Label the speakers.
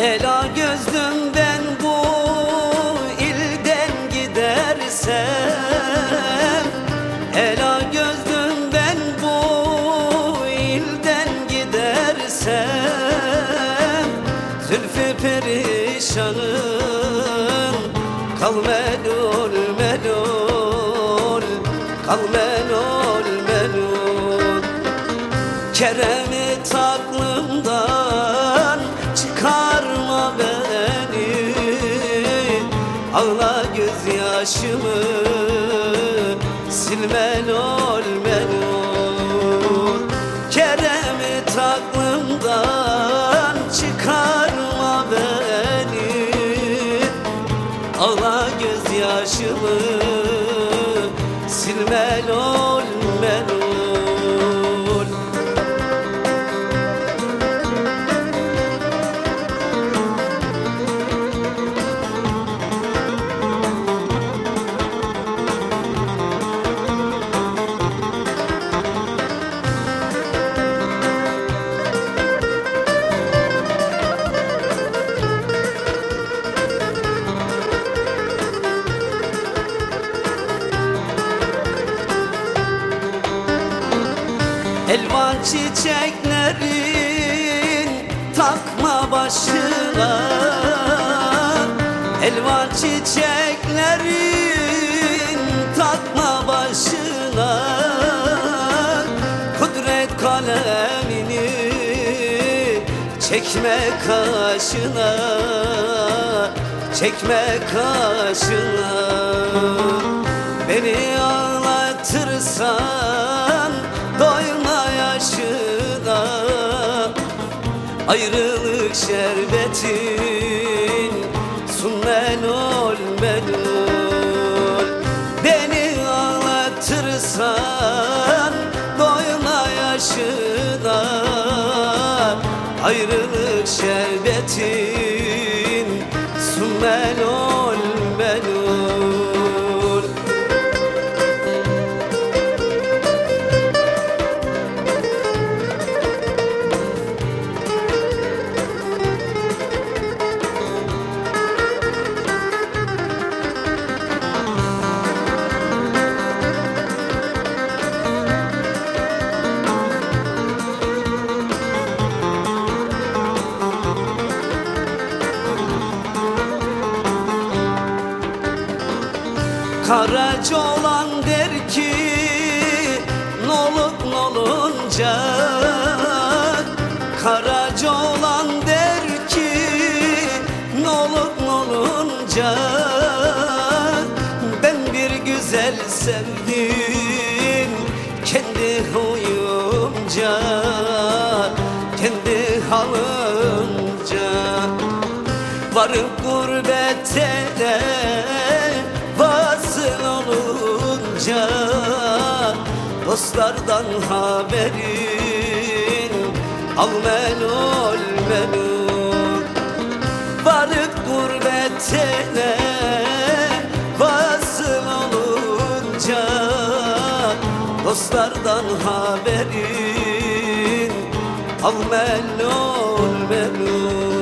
Speaker 1: Ela gözlüm ben bu ilden gidersem Ela gözlüm ben bu ilden gidersem Zülfü perişanım Kal melul melul Kal melul melul Kerem'i taklımdan Gözyaşımı silme lol melul Kerem'i taklımdan çıkarma beni. Ağla gözyaşımı silme lol Elvan çiçeklerin takma başına. Elvan çiçeklerin takma başına. Kudret kalemini çekme kaşına. Çekme kaşına. Beni ağlatırsan Ayrılık şerbetin sun melul melul Beni ağlatırsan doyma yaşına. Ayrılık şerbetin sun melul Karaca olan der ki Nolup nolunca. Karaca olan der ki Nolup nolunca. Ben bir güzel sevdim Kendi huyumca Kendi halımca. Varıp gurbete de olunca Dostlardan haberin. Al melul melul Varıp gurbetine vasıl olunca Dostlardan haberin. Al melul melul